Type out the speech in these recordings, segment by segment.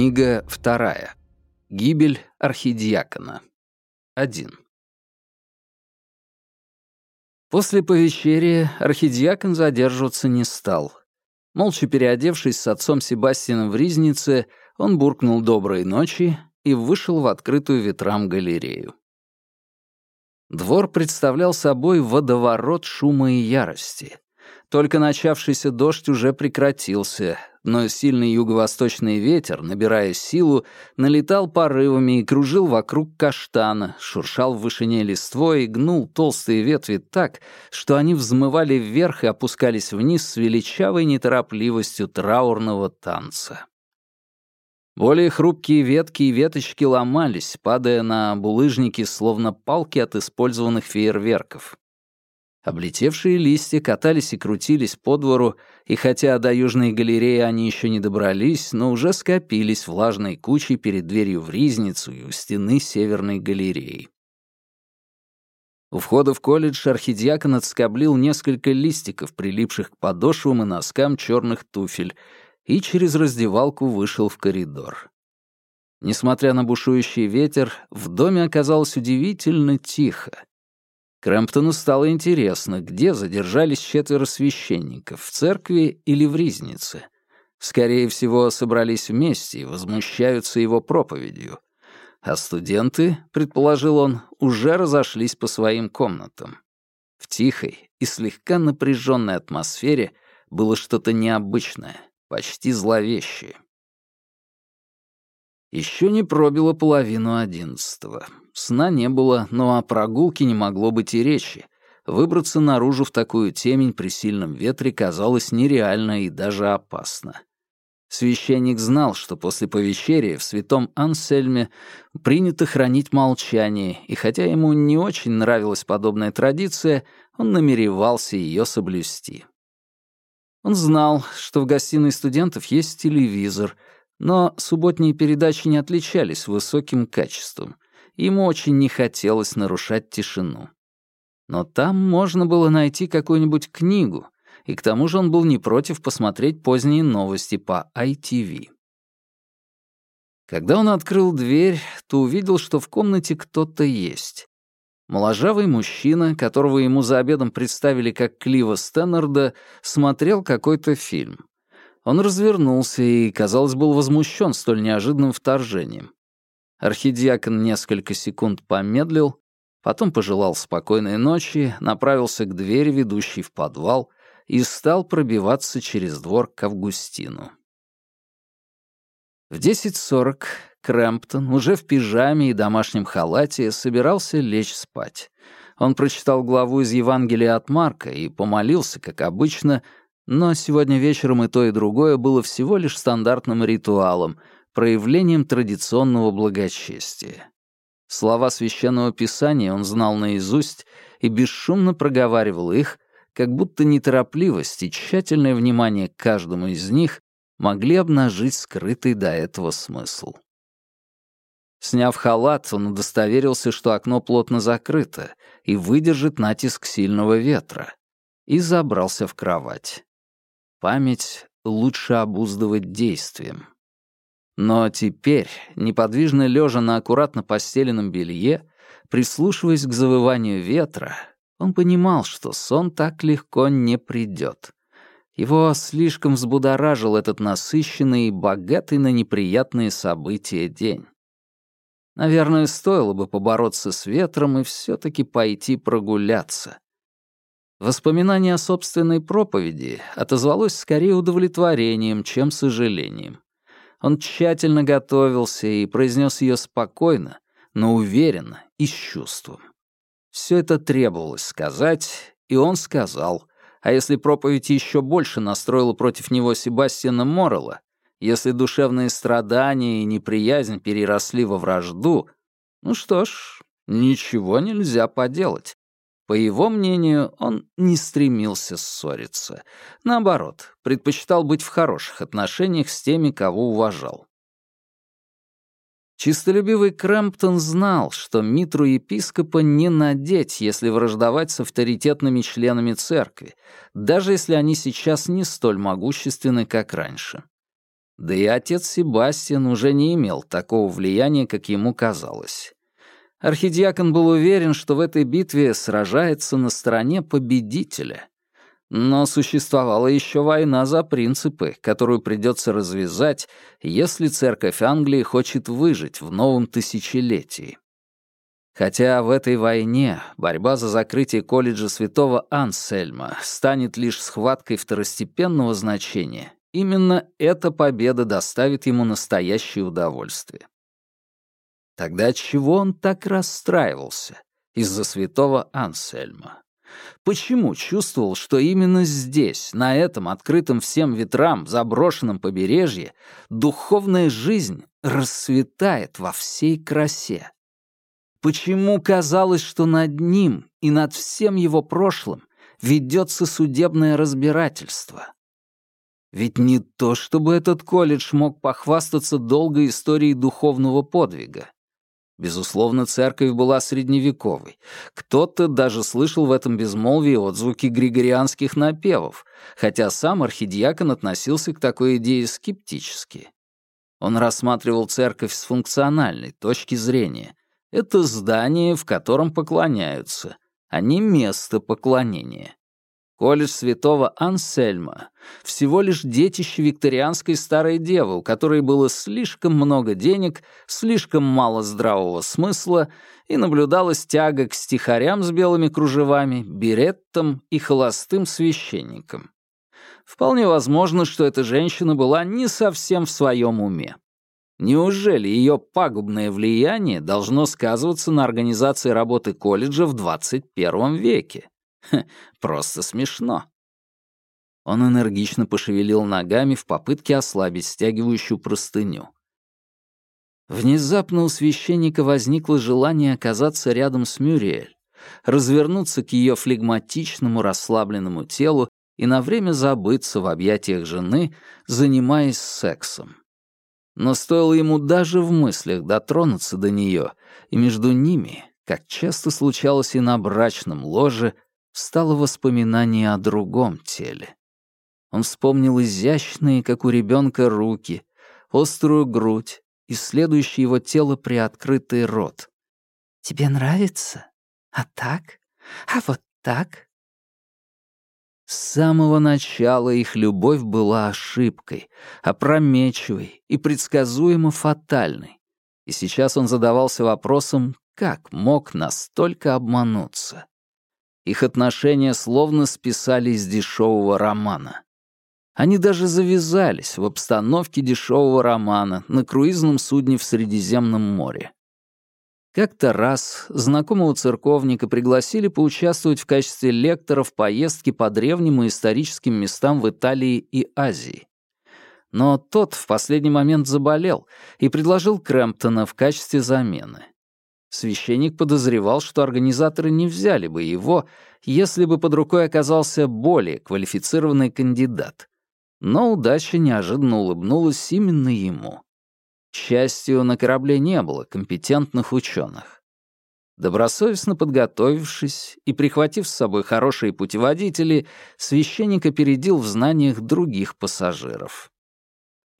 Книга вторая. Гибель архидиакона. Один. После повечерия архидиакон задерживаться не стал. Молча переодевшись с отцом Себастьяном в ризнице, он буркнул «доброй ночи» и вышел в открытую ветрам галерею. Двор представлял собой водоворот шума и ярости. Только начавшийся дождь уже прекратился, но сильный юго-восточный ветер, набирая силу, налетал порывами и кружил вокруг каштана, шуршал в вышине листвой и гнул толстые ветви так, что они взмывали вверх и опускались вниз с величавой неторопливостью траурного танца. Более хрупкие ветки и веточки ломались, падая на булыжники, словно палки от использованных фейерверков. Облетевшие листья катались и крутились по двору, и хотя до Южной галереи они еще не добрались, но уже скопились влажной кучей перед дверью в Ризницу и у стены Северной галереи. У входа в колледж архидиакон отскоблил несколько листиков, прилипших к подошвам и носкам черных туфель, и через раздевалку вышел в коридор. Несмотря на бушующий ветер, в доме оказалось удивительно тихо. Крэмптону стало интересно, где задержались четверо священников, в церкви или в Ризнице. Скорее всего, собрались вместе и возмущаются его проповедью. А студенты, предположил он, уже разошлись по своим комнатам. В тихой и слегка напряженной атмосфере было что-то необычное, почти зловещее. Еще не пробило половину одиннадцатого. Сна не было, но о прогулке не могло быть и речи. Выбраться наружу в такую темень при сильном ветре казалось нереально и даже опасно. Священник знал, что после повечерия в святом Ансельме принято хранить молчание, и хотя ему не очень нравилась подобная традиция, он намеревался ее соблюсти. Он знал, что в гостиной студентов есть телевизор — но субботние передачи не отличались высоким качеством. Ему очень не хотелось нарушать тишину. Но там можно было найти какую-нибудь книгу, и к тому же он был не против посмотреть поздние новости по ITV. Когда он открыл дверь, то увидел, что в комнате кто-то есть. Моложавый мужчина, которого ему за обедом представили как Клива Стэннерда, смотрел какой-то фильм. Он развернулся и, казалось, был возмущен столь неожиданным вторжением. Архидиакон несколько секунд помедлил, потом пожелал спокойной ночи, направился к двери, ведущей в подвал, и стал пробиваться через двор к Августину. В 10.40 Крэмптон, уже в пижаме и домашнем халате, собирался лечь спать. Он прочитал главу из Евангелия от Марка и помолился, как обычно, но сегодня вечером и то, и другое было всего лишь стандартным ритуалом, проявлением традиционного благочестия. Слова священного писания он знал наизусть и бесшумно проговаривал их, как будто неторопливость и тщательное внимание к каждому из них могли обнажить скрытый до этого смысл. Сняв халат, он удостоверился, что окно плотно закрыто и выдержит натиск сильного ветра, и забрался в кровать. Память лучше обуздывать действием. Но теперь, неподвижно лежа на аккуратно постеленном белье, прислушиваясь к завыванию ветра, он понимал, что сон так легко не придет. Его слишком взбудоражил этот насыщенный и богатый на неприятные события день. Наверное, стоило бы побороться с ветром и все таки пойти прогуляться. Воспоминание о собственной проповеди отозвалось скорее удовлетворением, чем сожалением. Он тщательно готовился и произнес ее спокойно, но уверенно и с чувством. Все это требовалось сказать, и он сказал. А если проповедь еще больше настроила против него Себастьяна Моррелла, если душевные страдания и неприязнь переросли во вражду, ну что ж, ничего нельзя поделать. По его мнению, он не стремился ссориться. Наоборот, предпочитал быть в хороших отношениях с теми, кого уважал. Чистолюбивый Крэмптон знал, что митру епископа не надеть, если враждовать с авторитетными членами церкви, даже если они сейчас не столь могущественны, как раньше. Да и отец Себастьян уже не имел такого влияния, как ему казалось. Архидиакон был уверен, что в этой битве сражается на стороне победителя. Но существовала еще война за принципы, которую придется развязать, если церковь Англии хочет выжить в новом тысячелетии. Хотя в этой войне борьба за закрытие колледжа святого Ансельма станет лишь схваткой второстепенного значения, именно эта победа доставит ему настоящее удовольствие. Тогда чего он так расстраивался? Из-за святого Ансельма. Почему чувствовал, что именно здесь, на этом открытом всем ветрам, заброшенном побережье, духовная жизнь расцветает во всей красе? Почему казалось, что над ним и над всем его прошлым ведется судебное разбирательство? Ведь не то, чтобы этот колледж мог похвастаться долгой историей духовного подвига. Безусловно, церковь была средневековой. Кто-то даже слышал в этом безмолвии отзвуки григорианских напевов, хотя сам архидиакон относился к такой идее скептически. Он рассматривал церковь с функциональной точки зрения. Это здание, в котором поклоняются, а не место поклонения. Колледж святого Ансельма — всего лишь детище викторианской старой девы, у которой было слишком много денег, слишком мало здравого смысла, и наблюдалась тяга к стихарям с белыми кружевами, береттам и холостым священникам. Вполне возможно, что эта женщина была не совсем в своем уме. Неужели ее пагубное влияние должно сказываться на организации работы колледжа в 21 веке? Просто смешно. Он энергично пошевелил ногами в попытке ослабить стягивающую простыню. Внезапно у священника возникло желание оказаться рядом с Мюриэль, развернуться к ее флегматичному расслабленному телу и на время забыться в объятиях жены, занимаясь сексом. Но стоило ему даже в мыслях дотронуться до нее, и между ними, как часто случалось и на брачном ложе, стало воспоминание о другом теле. Он вспомнил изящные, как у ребенка, руки, острую грудь, исследующий его тело приоткрытый рот. «Тебе нравится? А так? А вот так?» С самого начала их любовь была ошибкой, опрометчивой и предсказуемо фатальной. И сейчас он задавался вопросом, как мог настолько обмануться. Их отношения словно списали из дешевого романа. Они даже завязались в обстановке дешевого романа на круизном судне в Средиземном море. Как-то раз знакомого церковника пригласили поучаствовать в качестве лектора в поездке по древним и историческим местам в Италии и Азии. Но тот в последний момент заболел и предложил Крэмптона в качестве замены. Священник подозревал, что организаторы не взяли бы его, если бы под рукой оказался более квалифицированный кандидат. Но удача неожиданно улыбнулась именно ему. К счастью, на корабле не было компетентных ученых. Добросовестно подготовившись и прихватив с собой хорошие путеводители, священник опередил в знаниях других пассажиров.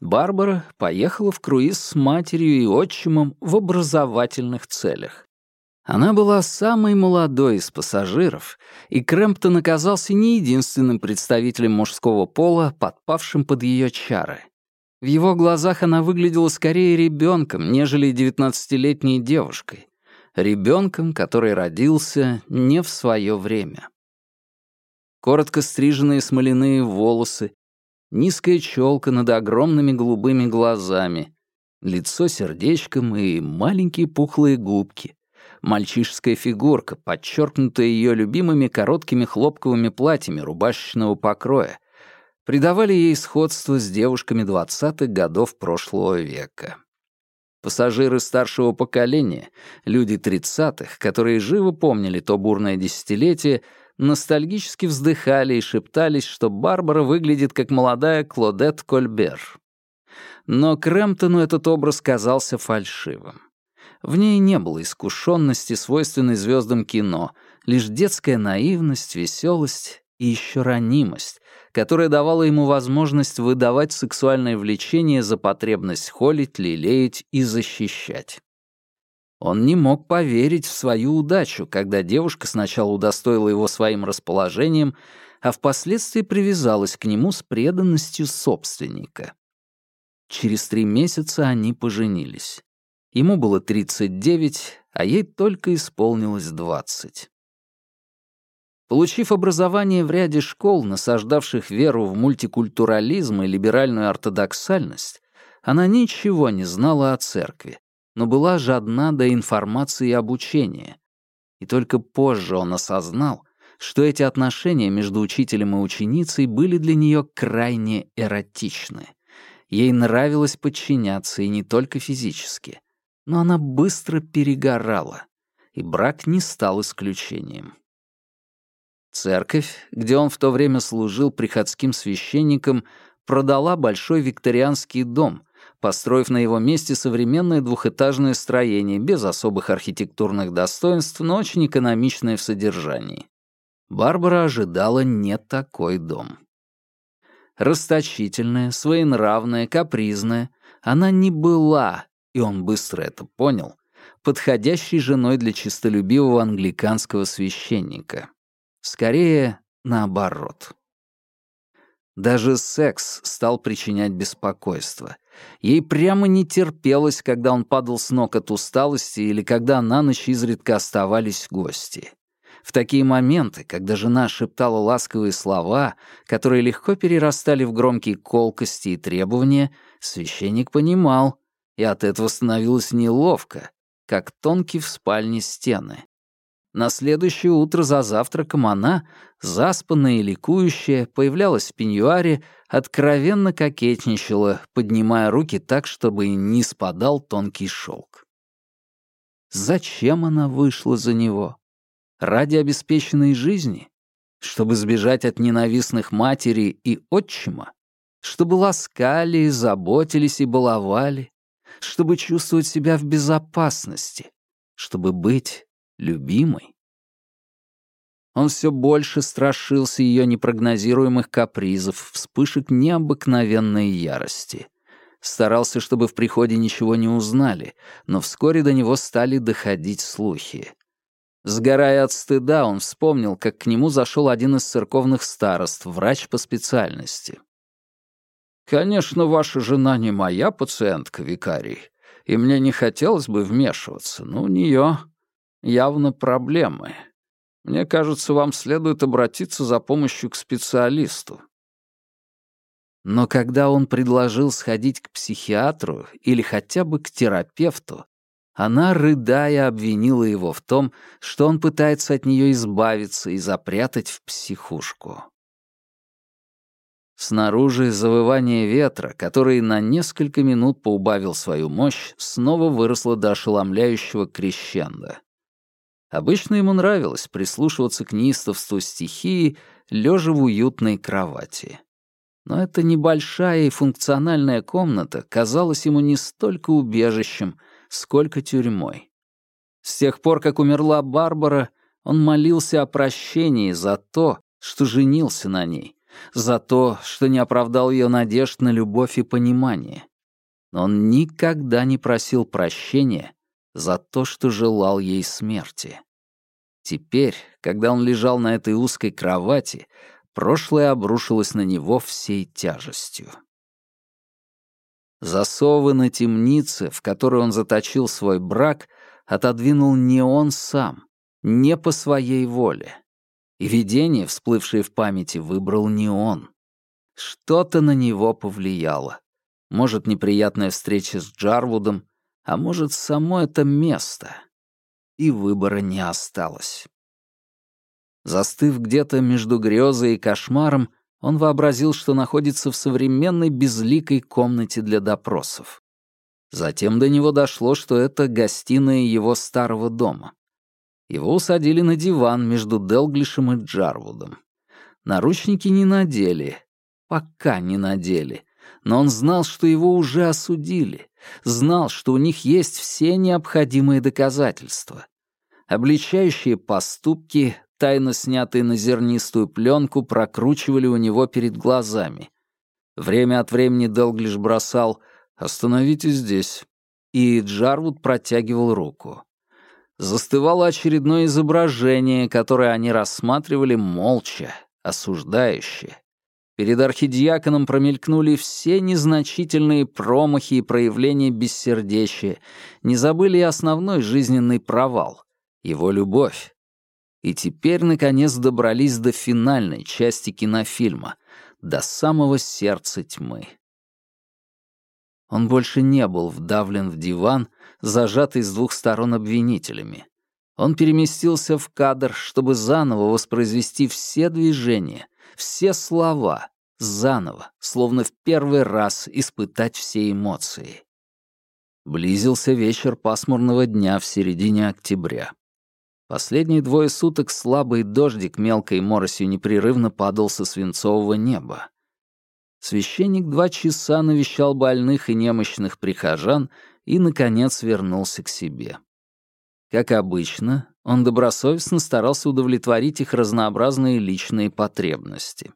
Барбара поехала в круиз с матерью и отчимом в образовательных целях. Она была самой молодой из пассажиров, и Крэмптон оказался не единственным представителем мужского пола, подпавшим под ее чары. В его глазах она выглядела скорее ребенком, нежели девятнадцатилетней девушкой. Ребенком, который родился не в свое время. Коротко стриженные смоляные волосы, низкая челка над огромными голубыми глазами, лицо сердечком и маленькие пухлые губки, мальчишеская фигурка, подчеркнутая ее любимыми короткими хлопковыми платьями рубашечного покроя, придавали ей сходство с девушками двадцатых годов прошлого века. Пассажиры старшего поколения, люди тридцатых, которые живо помнили то бурное десятилетие, ностальгически вздыхали и шептались, что Барбара выглядит как молодая Клодет Кольбер. Но Крэмптону этот образ казался фальшивым. В ней не было искушенности, свойственной звездам кино, лишь детская наивность, веселость и еще ранимость, которая давала ему возможность выдавать сексуальное влечение за потребность холить, лелеять и защищать. Он не мог поверить в свою удачу, когда девушка сначала удостоила его своим расположением, а впоследствии привязалась к нему с преданностью собственника. Через три месяца они поженились. Ему было 39, а ей только исполнилось 20. Получив образование в ряде школ, насаждавших веру в мультикультурализм и либеральную ортодоксальность, она ничего не знала о церкви, но была жадна до информации и обучения. И только позже он осознал, что эти отношения между учителем и ученицей были для нее крайне эротичны. Ей нравилось подчиняться и не только физически, но она быстро перегорала, и брак не стал исключением. Церковь, где он в то время служил приходским священником, продала большой викторианский дом, построив на его месте современное двухэтажное строение без особых архитектурных достоинств, но очень экономичное в содержании. Барбара ожидала не такой дом. Расточительная, своенравная, капризная, она не была, и он быстро это понял, подходящей женой для чистолюбивого англиканского священника. Скорее, наоборот. Даже секс стал причинять беспокойство. Ей прямо не терпелось, когда он падал с ног от усталости или когда на ночь изредка оставались гости. В такие моменты, когда жена шептала ласковые слова, которые легко перерастали в громкие колкости и требования, священник понимал, и от этого становилось неловко, как тонкие в спальне стены. На следующее утро за завтраком она, заспанная и ликующая, появлялась в пеньюаре, откровенно кокетничала, поднимая руки так, чтобы не спадал тонкий шелк. Зачем она вышла за него? Ради обеспеченной жизни? Чтобы сбежать от ненавистных матери и отчима? Чтобы ласкали, заботились и баловали? Чтобы чувствовать себя в безопасности? Чтобы быть любимой. Он все больше страшился ее непрогнозируемых капризов, вспышек необыкновенной ярости. Старался, чтобы в приходе ничего не узнали, но вскоре до него стали доходить слухи. Сгорая от стыда, он вспомнил, как к нему зашел один из церковных старост, врач по специальности. «Конечно, ваша жена не моя пациентка, викарий, и мне не хотелось бы вмешиваться, но у нее явно проблемы. Мне кажется, вам следует обратиться за помощью к специалисту». Но когда он предложил сходить к психиатру или хотя бы к терапевту, она, рыдая, обвинила его в том, что он пытается от нее избавиться и запрятать в психушку. Снаружи завывание ветра, который на несколько минут поубавил свою мощь, снова выросло до ошеломляющего крещенда. Обычно ему нравилось прислушиваться к неистовству стихии, лежа в уютной кровати. Но эта небольшая и функциональная комната казалась ему не столько убежищем, сколько тюрьмой. С тех пор, как умерла Барбара, он молился о прощении за то, что женился на ней, за то, что не оправдал ее надежд на любовь и понимание. Но он никогда не просил прощения за то, что желал ей смерти. Теперь, когда он лежал на этой узкой кровати, прошлое обрушилось на него всей тяжестью. Засовы на темнице, в которой он заточил свой брак, отодвинул не он сам, не по своей воле. И видение, всплывшее в памяти, выбрал не он. Что-то на него повлияло. Может, неприятная встреча с Джарвудом, а может, само это место. И выбора не осталось. Застыв где-то между грезой и кошмаром, он вообразил, что находится в современной безликой комнате для допросов. Затем до него дошло, что это гостиная его старого дома. Его усадили на диван между Делглишем и Джарвудом. Наручники не надели. Пока не надели. Но он знал, что его уже осудили. Знал, что у них есть все необходимые доказательства. Обличающие поступки, тайно снятые на зернистую пленку, прокручивали у него перед глазами. Время от времени Делглиш бросал «Остановитесь здесь», и Джарвуд протягивал руку. Застывало очередное изображение, которое они рассматривали молча, осуждающе. Перед архидиаконом промелькнули все незначительные промахи и проявления бессердечия, не забыли и основной жизненный провал — его любовь. И теперь, наконец, добрались до финальной части кинофильма, до самого сердца тьмы. Он больше не был вдавлен в диван, зажатый с двух сторон обвинителями. Он переместился в кадр, чтобы заново воспроизвести все движения, все слова, заново, словно в первый раз испытать все эмоции. Близился вечер пасмурного дня в середине октября. Последние двое суток слабый дождик мелкой моросью непрерывно падал со свинцового неба. Священник два часа навещал больных и немощных прихожан и, наконец, вернулся к себе. Как обычно, он добросовестно старался удовлетворить их разнообразные личные потребности.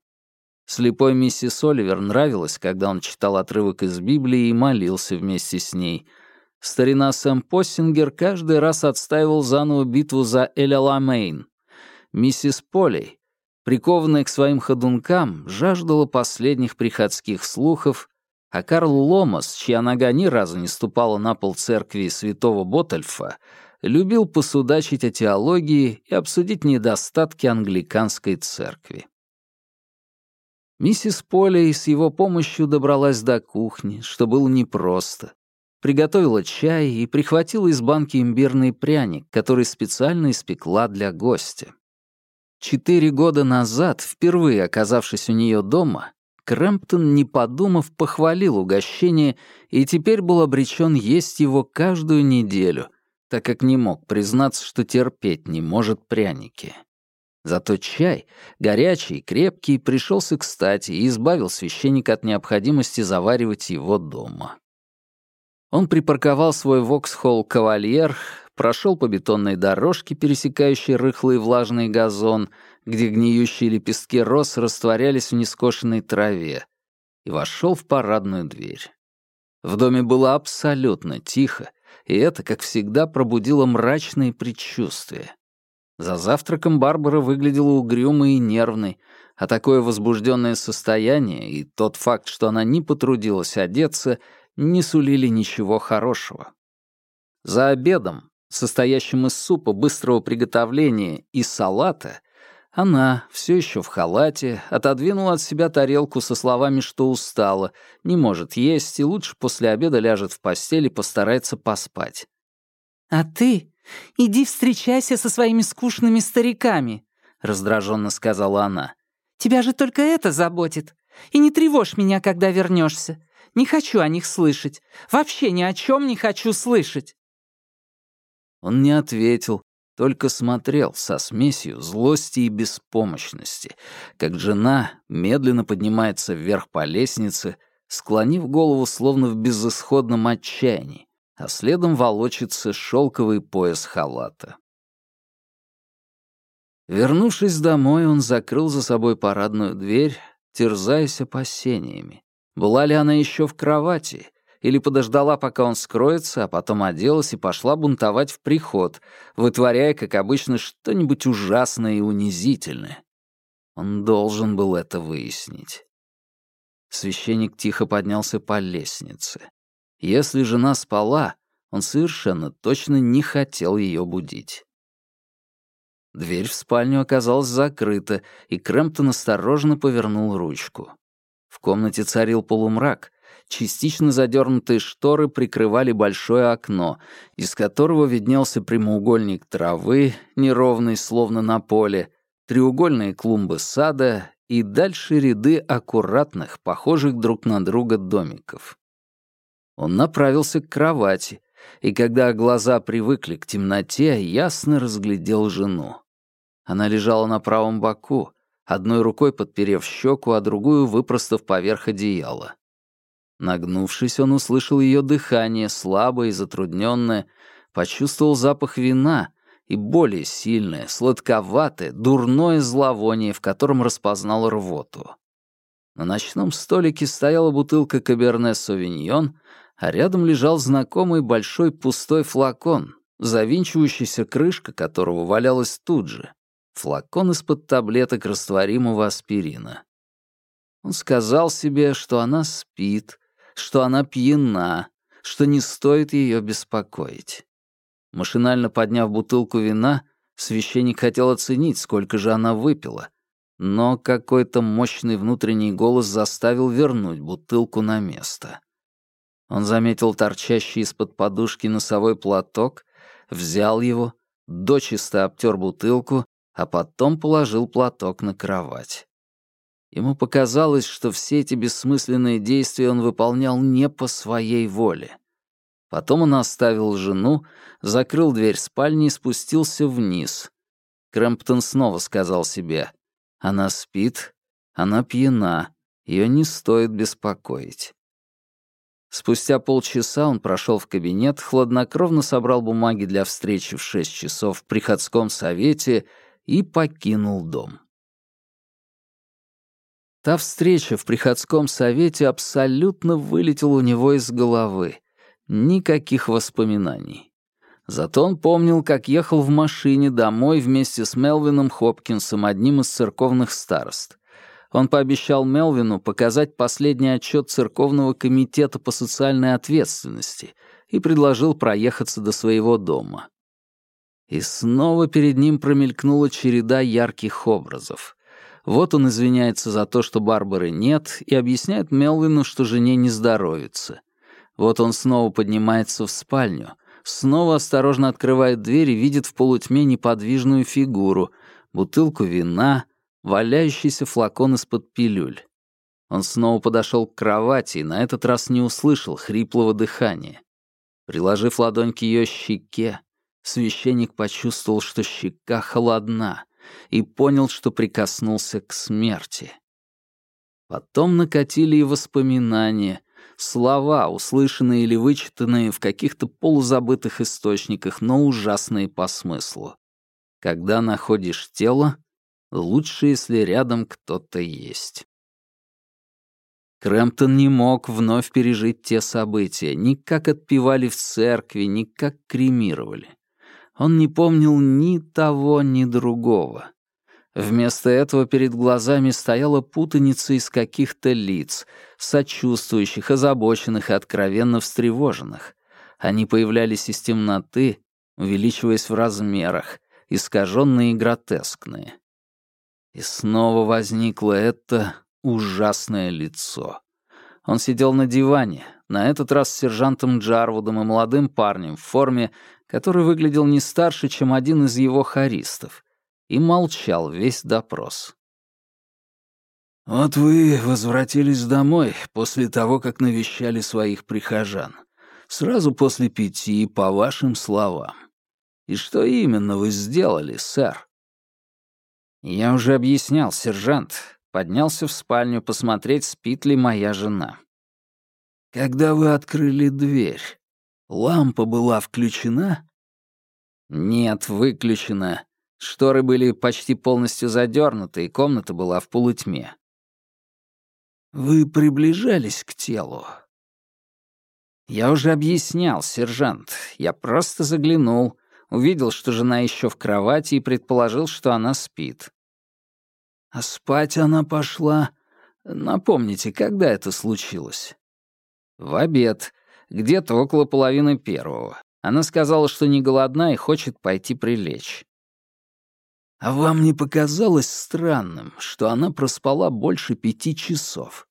Слепой миссис Оливер нравилось, когда он читал отрывок из Библии и молился вместе с ней. Старина Сэм Поссингер каждый раз отстаивал заново битву за Эль-Аламейн. Миссис Полей прикованная к своим ходункам, жаждала последних приходских слухов, а Карл Ломас, чья нога ни разу не ступала на пол церкви святого Ботальфа, любил посудачить о теологии и обсудить недостатки англиканской церкви. Миссис Полей с его помощью добралась до кухни, что было непросто. Приготовила чай и прихватила из банки имбирный пряник, который специально испекла для гостя. Четыре года назад, впервые оказавшись у нее дома, Крэмптон, не подумав, похвалил угощение и теперь был обречен есть его каждую неделю, так как не мог признаться, что терпеть не может пряники. Зато чай, горячий, крепкий, пришелся кстати и избавил священника от необходимости заваривать его дома. Он припарковал свой Воксхолл «Кавальер», прошел по бетонной дорожке, пересекающей рыхлый влажный газон, где гниющие лепестки роз растворялись в нескошенной траве, и вошел в парадную дверь. В доме было абсолютно тихо, и это, как всегда, пробудило мрачные предчувствия. За завтраком Барбара выглядела угрюмой и нервной, а такое возбужденное состояние и тот факт, что она не потрудилась одеться, не сулили ничего хорошего. За обедом состоящим из супа быстрого приготовления и салата, она, все еще в халате, отодвинула от себя тарелку со словами, что устала, не может есть и лучше после обеда ляжет в постель и постарается поспать. «А ты иди встречайся со своими скучными стариками», — раздраженно сказала она. «Тебя же только это заботит. И не тревожь меня, когда вернешься. Не хочу о них слышать. Вообще ни о чем не хочу слышать». Он не ответил, только смотрел со смесью злости и беспомощности, как жена медленно поднимается вверх по лестнице, склонив голову словно в безысходном отчаянии, а следом волочится шелковый пояс халата. Вернувшись домой, он закрыл за собой парадную дверь, терзаясь опасениями. Была ли она еще в кровати, или подождала, пока он скроется, а потом оделась и пошла бунтовать в приход, вытворяя, как обычно, что-нибудь ужасное и унизительное. Он должен был это выяснить. Священник тихо поднялся по лестнице. Если жена спала, он совершенно точно не хотел ее будить. Дверь в спальню оказалась закрыта, и Крэмптон осторожно повернул ручку. В комнате царил полумрак, частично задернутые шторы прикрывали большое окно, из которого виднелся прямоугольник травы, неровный, словно на поле, треугольные клумбы сада и дальше ряды аккуратных, похожих друг на друга домиков. Он направился к кровати, и когда глаза привыкли к темноте, ясно разглядел жену. Она лежала на правом боку, одной рукой подперев щеку, а другую выпростав поверх одеяла. Нагнувшись, он услышал ее дыхание, слабое и затрудненное, почувствовал запах вина и более сильное, сладковатое, дурное зловоние, в котором распознал рвоту. На ночном столике стояла бутылка Каберне Совиньон, а рядом лежал знакомый большой пустой флакон, завинчивающаяся крышка которого валялась тут же. Флакон из-под таблеток растворимого аспирина. Он сказал себе, что она спит, что она пьяна, что не стоит ее беспокоить. Машинально подняв бутылку вина, священник хотел оценить, сколько же она выпила, но какой-то мощный внутренний голос заставил вернуть бутылку на место. Он заметил торчащий из-под подушки носовой платок, взял его, дочисто обтер бутылку, а потом положил платок на кровать. Ему показалось, что все эти бессмысленные действия он выполнял не по своей воле. Потом он оставил жену, закрыл дверь спальни и спустился вниз. Крэмптон снова сказал себе, «Она спит, она пьяна, ее не стоит беспокоить». Спустя полчаса он прошел в кабинет, хладнокровно собрал бумаги для встречи в шесть часов в приходском совете и покинул дом. Та встреча в приходском совете абсолютно вылетела у него из головы. Никаких воспоминаний. Зато он помнил, как ехал в машине домой вместе с Мелвином Хопкинсом, одним из церковных старост. Он пообещал Мелвину показать последний отчет Церковного комитета по социальной ответственности и предложил проехаться до своего дома. И снова перед ним промелькнула череда ярких образов. Вот он извиняется за то, что Барбары нет, и объясняет Мелвину, что жене не здоровится. Вот он снова поднимается в спальню, снова осторожно открывает дверь и видит в полутьме неподвижную фигуру, бутылку вина, валяющийся флакон из-под пилюль. Он снова подошел к кровати и на этот раз не услышал хриплого дыхания. Приложив ладонь к ее щеке, священник почувствовал, что щека холодна, и понял, что прикоснулся к смерти. Потом накатили и воспоминания, Слова, услышанные или вычитанные в каких-то полузабытых источниках, но ужасные по смыслу. Когда находишь тело, лучше, если рядом кто-то есть. Крэмптон не мог вновь пережить те события, ни как отпевали в церкви, ни как кремировали. Он не помнил ни того, ни другого. Вместо этого перед глазами стояла путаница из каких-то лиц, сочувствующих, озабоченных и откровенно встревоженных. Они появлялись из темноты, увеличиваясь в размерах, искаженные и гротескные. И снова возникло это ужасное лицо. Он сидел на диване, на этот раз с сержантом Джарвудом и молодым парнем в форме, который выглядел не старше, чем один из его хористов и молчал весь допрос. «Вот вы возвратились домой после того, как навещали своих прихожан. Сразу после пяти, по вашим словам. И что именно вы сделали, сэр?» «Я уже объяснял, сержант. Поднялся в спальню посмотреть, спит ли моя жена». «Когда вы открыли дверь, лампа была включена?» «Нет, выключена. Шторы были почти полностью задернуты, и комната была в полутьме. «Вы приближались к телу?» «Я уже объяснял, сержант. Я просто заглянул, увидел, что жена еще в кровати и предположил, что она спит». «А спать она пошла? Напомните, когда это случилось?» «В обед. Где-то около половины первого. Она сказала, что не голодна и хочет пойти прилечь. А вам не показалось странным, что она проспала больше пяти часов?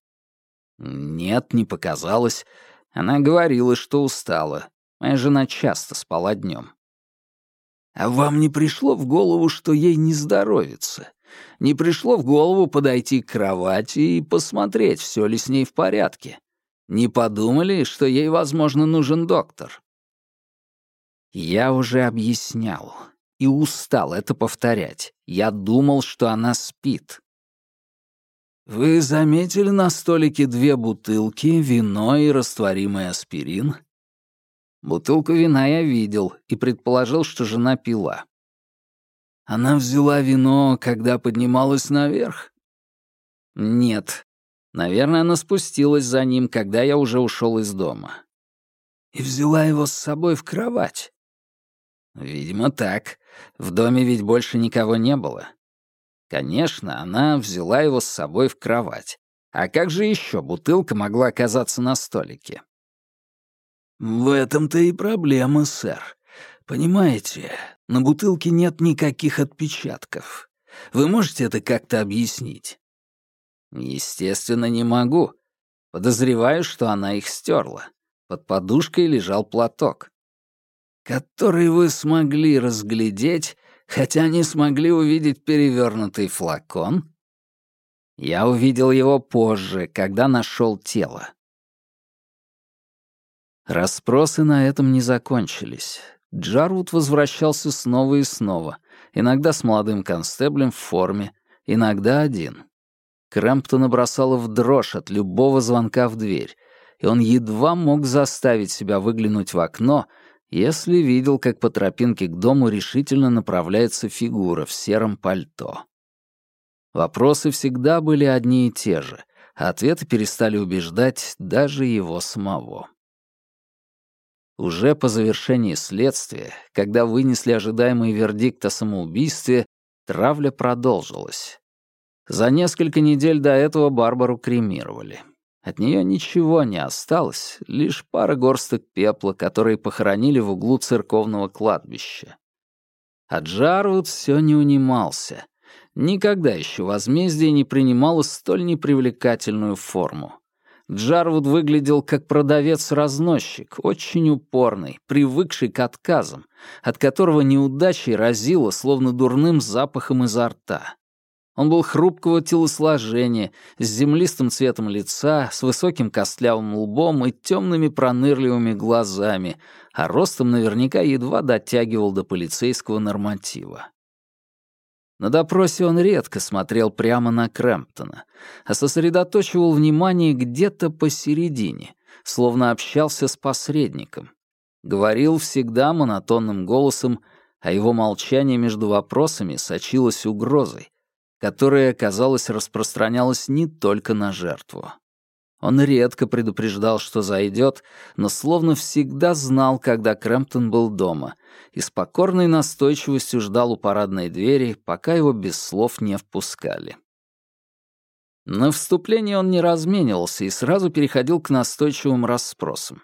Нет, не показалось. Она говорила, что устала. Моя жена часто спала днем. А вам не пришло в голову, что ей не здоровится? Не пришло в голову подойти к кровати и посмотреть, все ли с ней в порядке? Не подумали, что ей, возможно, нужен доктор? Я уже объяснял и устал это повторять. Я думал, что она спит. «Вы заметили на столике две бутылки, вино и растворимый аспирин?» Бутылку вина я видел и предположил, что жена пила. Она взяла вино, когда поднималась наверх? Нет. Наверное, она спустилась за ним, когда я уже ушел из дома. И взяла его с собой в кровать. Видимо, так. В доме ведь больше никого не было. Конечно, она взяла его с собой в кровать. А как же еще бутылка могла оказаться на столике? В этом-то и проблема, сэр. Понимаете, на бутылке нет никаких отпечатков. Вы можете это как-то объяснить? Естественно, не могу. Подозреваю, что она их стерла. Под подушкой лежал платок. Который вы смогли разглядеть, хотя не смогли увидеть перевернутый флакон? Я увидел его позже, когда нашел тело. Расспросы на этом не закончились. Джарвуд возвращался снова и снова, иногда с молодым констеблем в форме, иногда один. Крэмптона бросало в дрожь от любого звонка в дверь, и он едва мог заставить себя выглянуть в окно, если видел, как по тропинке к дому решительно направляется фигура в сером пальто. Вопросы всегда были одни и те же, а ответы перестали убеждать даже его самого. Уже по завершении следствия, когда вынесли ожидаемый вердикт о самоубийстве, травля продолжилась. За несколько недель до этого Барбару кремировали. От нее ничего не осталось, лишь пара горсток пепла, которые похоронили в углу церковного кладбища. А Джарвуд все не унимался. Никогда еще возмездие не принимало столь непривлекательную форму. Джарвуд выглядел как продавец-разносчик, очень упорный, привыкший к отказам, от которого неудачей разило, словно дурным запахом изо рта. Он был хрупкого телосложения, с землистым цветом лица, с высоким костлявым лбом и темными пронырливыми глазами, а ростом наверняка едва дотягивал до полицейского норматива. На допросе он редко смотрел прямо на Крэмптона, а сосредоточивал внимание где-то посередине, словно общался с посредником. Говорил всегда монотонным голосом, а его молчание между вопросами сочилось угрозой, которая, казалось, распространялась не только на жертву. Он редко предупреждал, что зайдет, но словно всегда знал, когда Крэмптон был дома, и с покорной настойчивостью ждал у парадной двери, пока его без слов не впускали. На вступление он не разменивался и сразу переходил к настойчивым расспросам.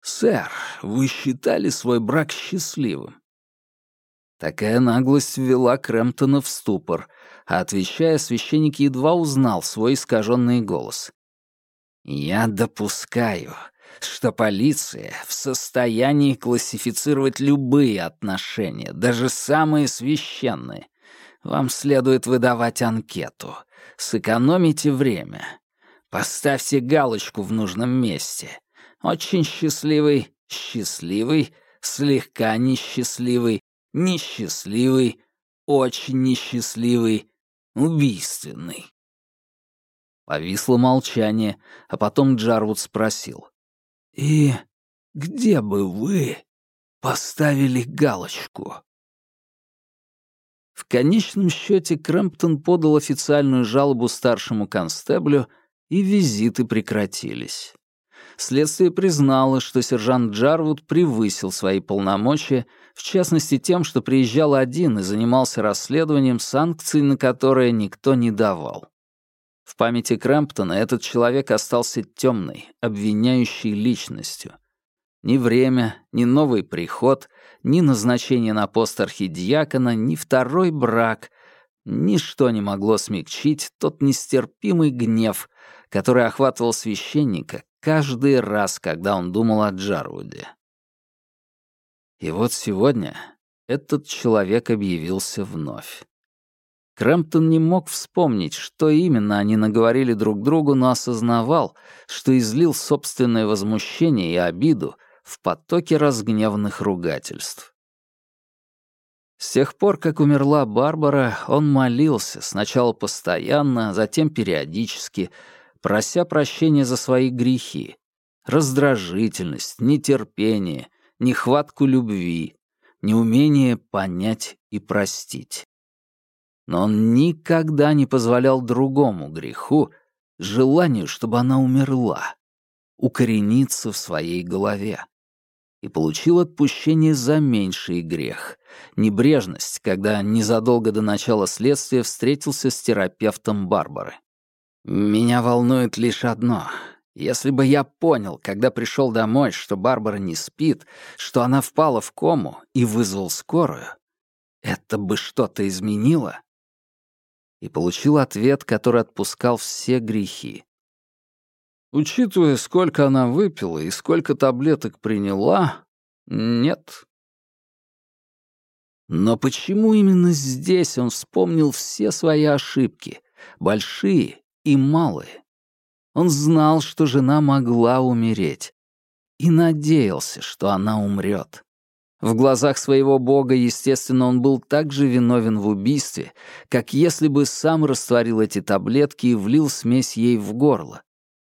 «Сэр, вы считали свой брак счастливым?» Такая наглость ввела Крэмптона в ступор, а отвечая, священник едва узнал свой искаженный голос. Я допускаю, что полиция в состоянии классифицировать любые отношения, даже самые священные. Вам следует выдавать анкету. Сэкономите время. Поставьте галочку в нужном месте. Очень счастливый, счастливый, слегка несчастливый, несчастливый, очень несчастливый, убийственный. Повисло молчание, а потом Джарвуд спросил. «И где бы вы поставили галочку?» В конечном счете Крэмптон подал официальную жалобу старшему констеблю, и визиты прекратились. Следствие признало, что сержант Джарвуд превысил свои полномочия, в частности тем, что приезжал один и занимался расследованием санкций, на которые никто не давал. В памяти Крэмптона этот человек остался темной, обвиняющей личностью. Ни время, ни новый приход, ни назначение на пост архидиакона, ни второй брак — ничто не могло смягчить тот нестерпимый гнев, который охватывал священника каждый раз, когда он думал о Джарвуде. И вот сегодня этот человек объявился вновь. Крэмптон не мог вспомнить, что именно они наговорили друг другу, но осознавал, что излил собственное возмущение и обиду в потоке разгневанных ругательств. С тех пор, как умерла Барбара, он молился, сначала постоянно, затем периодически, прося прощения за свои грехи, раздражительность, нетерпение, нехватку любви, неумение понять и простить. Но он никогда не позволял другому греху, желанию, чтобы она умерла, укорениться в своей голове. И получил отпущение за меньший грех — небрежность, когда незадолго до начала следствия встретился с терапевтом Барбары. «Меня волнует лишь одно. Если бы я понял, когда пришел домой, что Барбара не спит, что она впала в кому и вызвал скорую, это бы что-то изменило?» И получил ответ, который отпускал все грехи. Учитывая, сколько она выпила и сколько таблеток приняла, нет. Но почему именно здесь он вспомнил все свои ошибки, большие и малые? Он знал, что жена могла умереть, и надеялся, что она умрет. В глазах своего бога, естественно, он был так же виновен в убийстве, как если бы сам растворил эти таблетки и влил смесь ей в горло,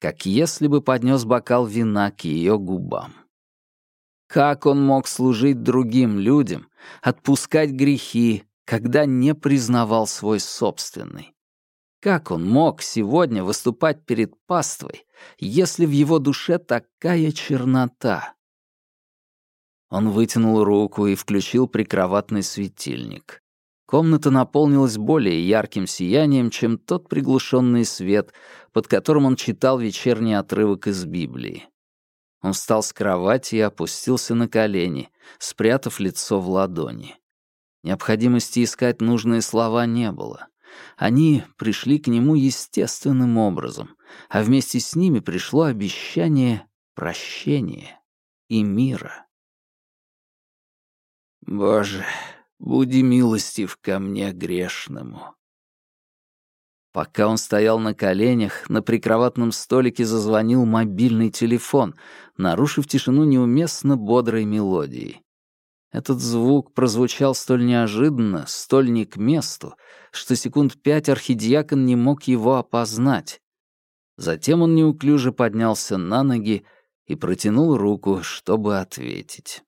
как если бы поднес бокал вина к ее губам. Как он мог служить другим людям, отпускать грехи, когда не признавал свой собственный? Как он мог сегодня выступать перед паствой, если в его душе такая чернота? Он вытянул руку и включил прикроватный светильник. Комната наполнилась более ярким сиянием, чем тот приглушенный свет, под которым он читал вечерний отрывок из Библии. Он встал с кровати и опустился на колени, спрятав лицо в ладони. Необходимости искать нужные слова не было. Они пришли к нему естественным образом, а вместе с ними пришло обещание прощения и мира. «Боже, буди милостив ко мне грешному». Пока он стоял на коленях, на прикроватном столике зазвонил мобильный телефон, нарушив тишину неуместно бодрой мелодией. Этот звук прозвучал столь неожиданно, столь не к месту, что секунд пять архидиакон не мог его опознать. Затем он неуклюже поднялся на ноги и протянул руку, чтобы ответить.